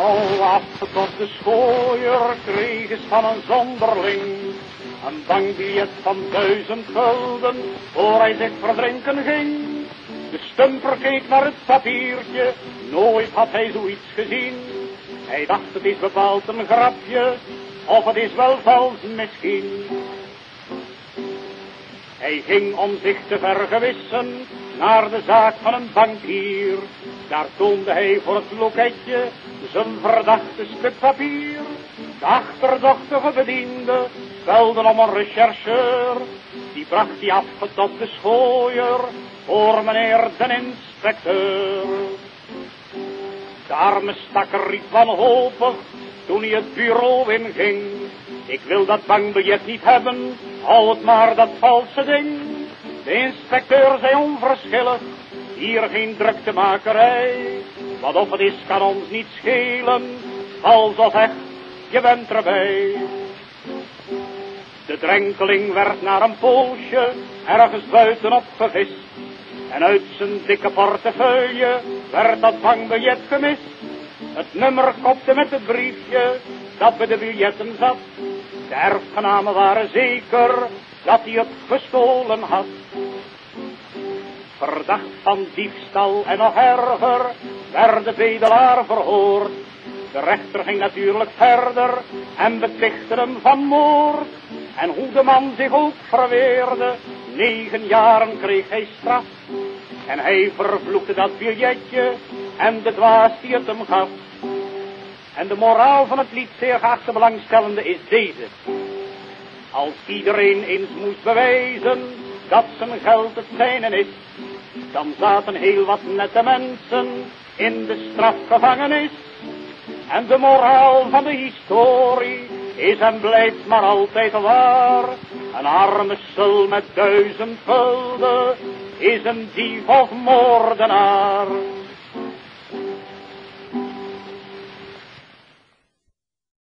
al afgetorde schooier kreeg eens van een zonderling een bankbiljet van duizend gulden voor hij zich verdrinken ging. De stumper keek naar het papiertje, nooit had hij zoiets gezien. Hij dacht het is bepaald een grapje, of het is wel vals misschien. Hij ging om zich te vergewissen naar de zaak van een bankier. Daar toonde hij voor het loketje zijn verdachte stuk papier. De achterdochtige bediende belde om een rechercheur. Die bracht die afgetopte schooier voor meneer de inspecteur. De arme stakker riep wanhopig toen hij het bureau inging. Ik wil dat bankbiljet niet hebben, hou het maar dat valse ding. De inspecteur zei onverschillig, hier geen druktemakerij. Wat of het is kan ons niet schelen, als of echt, je bent erbij. De drenkeling werd naar een poosje ergens buitenop gevist. En uit zijn dikke portefeuille werd dat bankbiljet gemist. Het nummer kopte met het briefje dat bij de biljetten zat. De erfgenamen waren zeker dat hij het gestolen had. Verdacht van diefstal en nog erger werd de bedelaar verhoord. De rechter ging natuurlijk verder en betichtte hem van moord. En hoe de man zich ook verweerde, negen jaren kreeg hij straf. En hij vervloekte dat biljetje en de dwaas die het hem gaf. En de moraal van het lied, zeer geachte belangstellende, is deze. Als iedereen eens moest bewijzen dat zijn geld het zijne is, dan zaten heel wat nette mensen in de strafgevangenis. En de moraal van de historie is en blijft maar altijd waar. Een arme sul met duizend gulden is een dief of moordenaar.